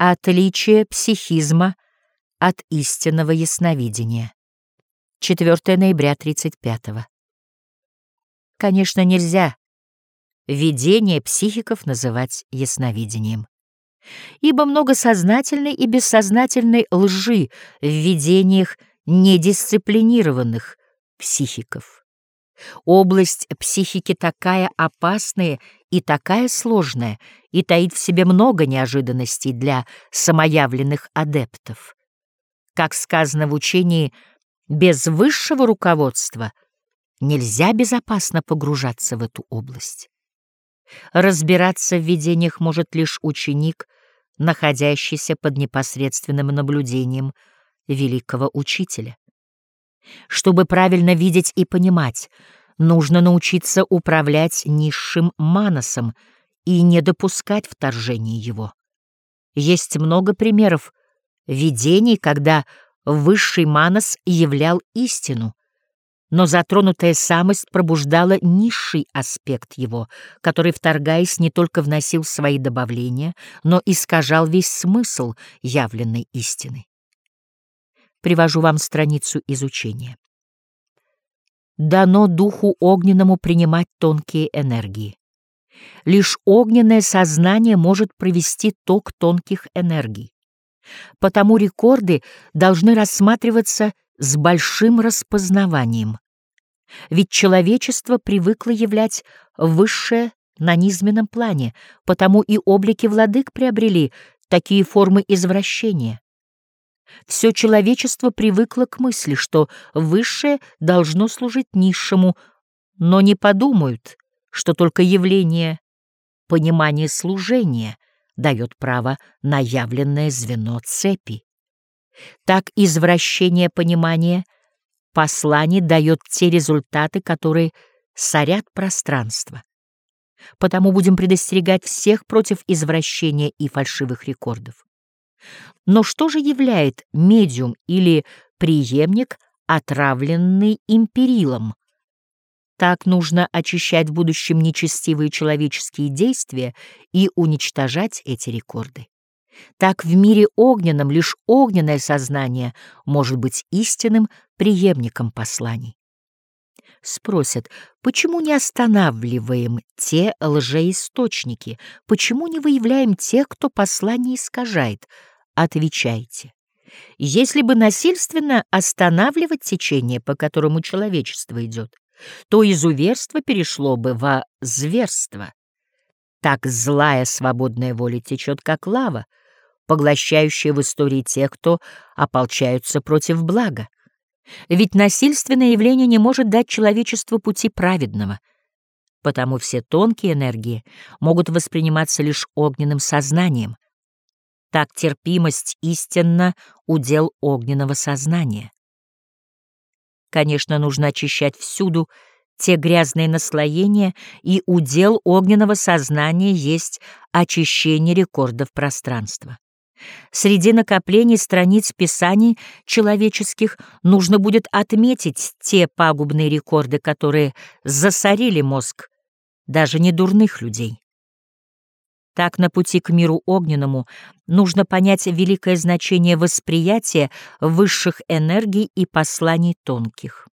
Отличие психизма от истинного ясновидения. 4 ноября 35 -го. Конечно, нельзя видение психиков называть ясновидением, ибо много сознательной и бессознательной лжи в видениях недисциплинированных психиков. Область психики такая опасная и такая сложная и таит в себе много неожиданностей для самоявленных адептов. Как сказано в учении, без высшего руководства нельзя безопасно погружаться в эту область. Разбираться в видениях может лишь ученик, находящийся под непосредственным наблюдением великого учителя. Чтобы правильно видеть и понимать, нужно научиться управлять низшим манасом и не допускать вторжения его. Есть много примеров видений, когда высший манас являл истину, но затронутая самость пробуждала низший аспект его, который, вторгаясь, не только вносил свои добавления, но искажал весь смысл явленной истины. Привожу вам страницу изучения. Дано духу огненному принимать тонкие энергии. Лишь огненное сознание может провести ток тонких энергий. Потому рекорды должны рассматриваться с большим распознаванием. Ведь человечество привыкло являть высшее на низменном плане, потому и облики владык приобрели такие формы извращения. Все человечество привыкло к мысли, что высшее должно служить низшему, но не подумают, что только явление понимания служения дает право на явленное звено цепи. Так извращение понимания посланий дает те результаты, которые сорят пространство. Потому будем предостерегать всех против извращения и фальшивых рекордов. Но что же являет медиум или преемник, отравленный империлом? Так нужно очищать в будущем нечестивые человеческие действия и уничтожать эти рекорды. Так в мире огненном лишь огненное сознание может быть истинным преемником посланий. Спросят, почему не останавливаем те лжеисточники, почему не выявляем тех, кто послание искажает? Отвечайте. Если бы насильственно останавливать течение, по которому человечество идет, то изуверство перешло бы во зверство. Так злая свободная воля течет, как лава, поглощающая в истории тех, кто ополчаются против блага. Ведь насильственное явление не может дать человечеству пути праведного, потому все тонкие энергии могут восприниматься лишь огненным сознанием. Так терпимость истинно удел огненного сознания. Конечно, нужно очищать всюду те грязные наслоения, и удел огненного сознания есть очищение рекордов пространства. Среди накоплений страниц писаний человеческих нужно будет отметить те пагубные рекорды, которые засорили мозг даже недурных людей. Так на пути к миру огненному нужно понять великое значение восприятия высших энергий и посланий тонких.